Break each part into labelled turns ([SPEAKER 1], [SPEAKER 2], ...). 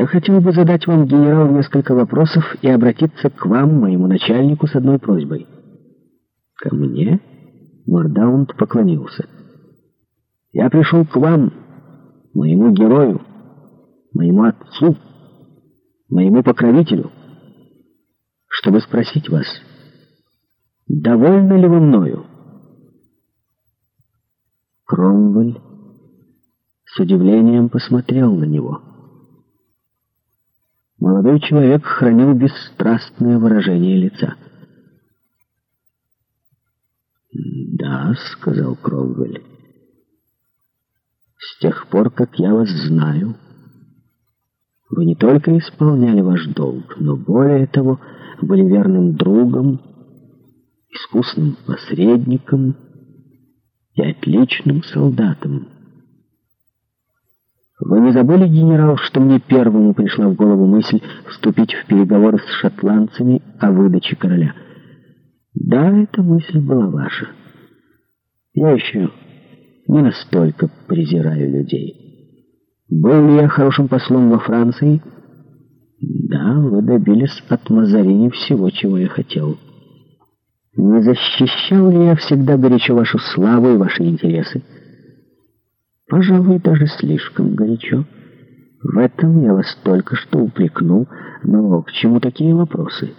[SPEAKER 1] Я хотел бы задать вам, генерал, несколько вопросов и обратиться к вам, моему начальнику, с одной просьбой. Ко мне? Мордаунд поклонился. Я пришел к вам, моему герою, моему отцу, моему покровителю, чтобы спросить вас, довольны ли вы мною? Кромвель с удивлением посмотрел на него. — Молодой человек хранил бесстрастное выражение лица. «Да», — сказал Кромвель, — «с тех пор, как я вас знаю, вы не только исполняли ваш долг, но более того, были верным другом, искусным посредником и отличным солдатом». Вы не забыли, генерал, что мне первому пришла в голову мысль вступить в переговоры с шотландцами о выдаче короля? Да, эта мысль была ваша. Я еще не настолько презираю людей. Был ли я хорошим послом во Франции? Да, вы добились от Мазарини всего, чего я хотел. Не защищал ли я всегда горячо вашу славу и ваши интересы? пожалуй, даже слишком горячо. В этом я вас только что упрекнул, но к чему такие вопросы?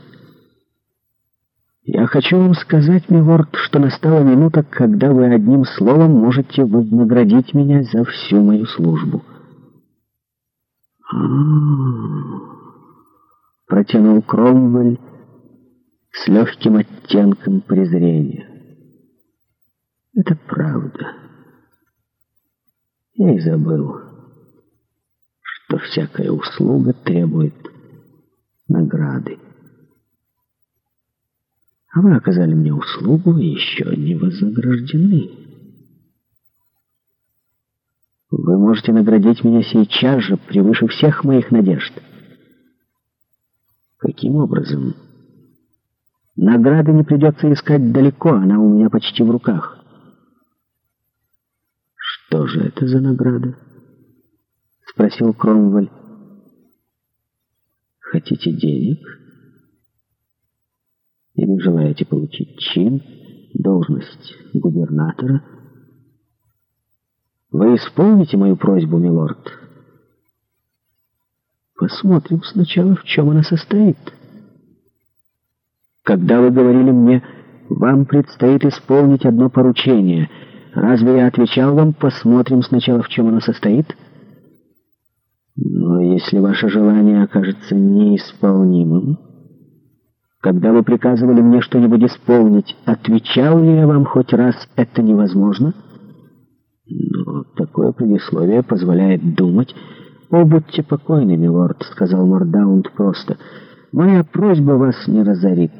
[SPEAKER 1] Я хочу вам сказать, милорд, что настала минута, когда вы одним словом можете вознаградить меня за всю мою службу. -а Протянул Кромвель с легким оттенком презрения. Это правда. Я и забыл, что всякая услуга требует награды. А вы оказали мне услугу и еще не вознаграждены. Вы можете наградить меня сейчас же, превыше всех моих надежд. Каким образом? Награды не придется искать далеко, она у меня почти в руках. «Что же это за награда?» — спросил Кромвель. «Хотите денег?» «Или желаете получить чин, должность губернатора?» «Вы исполните мою просьбу, милорд?» «Посмотрим сначала, в чем она состоит. Когда вы говорили мне, вам предстоит исполнить одно поручение — Разве я отвечал вам? Посмотрим сначала, в чем оно состоит. Но если ваше желание окажется неисполнимым, когда вы приказывали мне что-нибудь исполнить, отвечал ли я вам хоть раз «это невозможно»? Но такое предисловие позволяет думать. «О, будьте покойны, милорд», — сказал Мордаунд просто. «Моя просьба вас не разорит».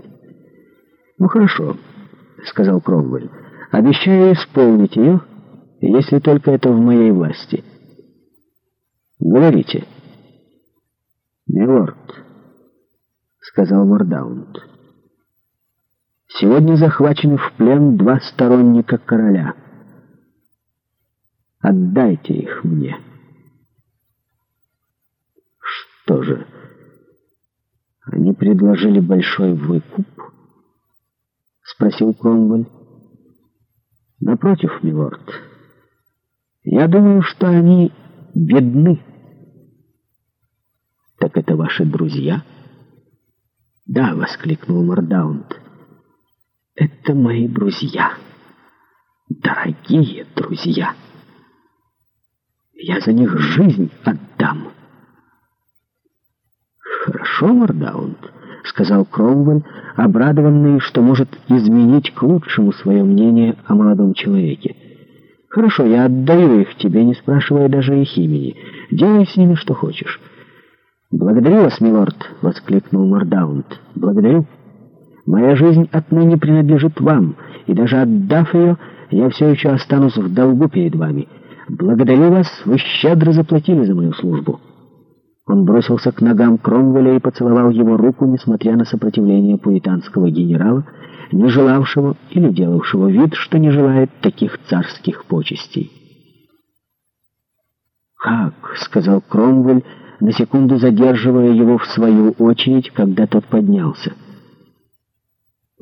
[SPEAKER 1] «Ну хорошо», — сказал Кромвель. Обещаю исполнить ее, если только это в моей власти. Говорите. Милорд, сказал Вардаунд, сегодня захвачены в плен два сторонника короля. Отдайте их мне. Что же, они предложили большой выкуп? Спросил Кромвель. Напротив, милорд, я думаю, что они бедны. Так это ваши друзья? Да, воскликнул Мордаунд. Это мои друзья. Дорогие друзья. Я за них жизнь отдам. Хорошо, Мордаунд. — сказал Кроуэль, обрадованный, что может изменить к лучшему свое мнение о молодом человеке. «Хорошо, я отдаю их тебе, не спрашивая даже их имени. Делай с ними что хочешь». «Благодарю вас, милорд!» — воскликнул Мордаунд. «Благодарю. Моя жизнь отныне принадлежит вам, и даже отдав ее, я все еще останусь в долгу перед вами. Благодарю вас, вы щедро заплатили за мою службу». Он бросился к ногам Кромвеля и поцеловал его руку, несмотря на сопротивление пуританского генерала, не желавшего или делавшего вид, что не желает таких царских почестей. «Как?» — сказал Кромвель, на секунду задерживая его в свою очередь, когда тот поднялся —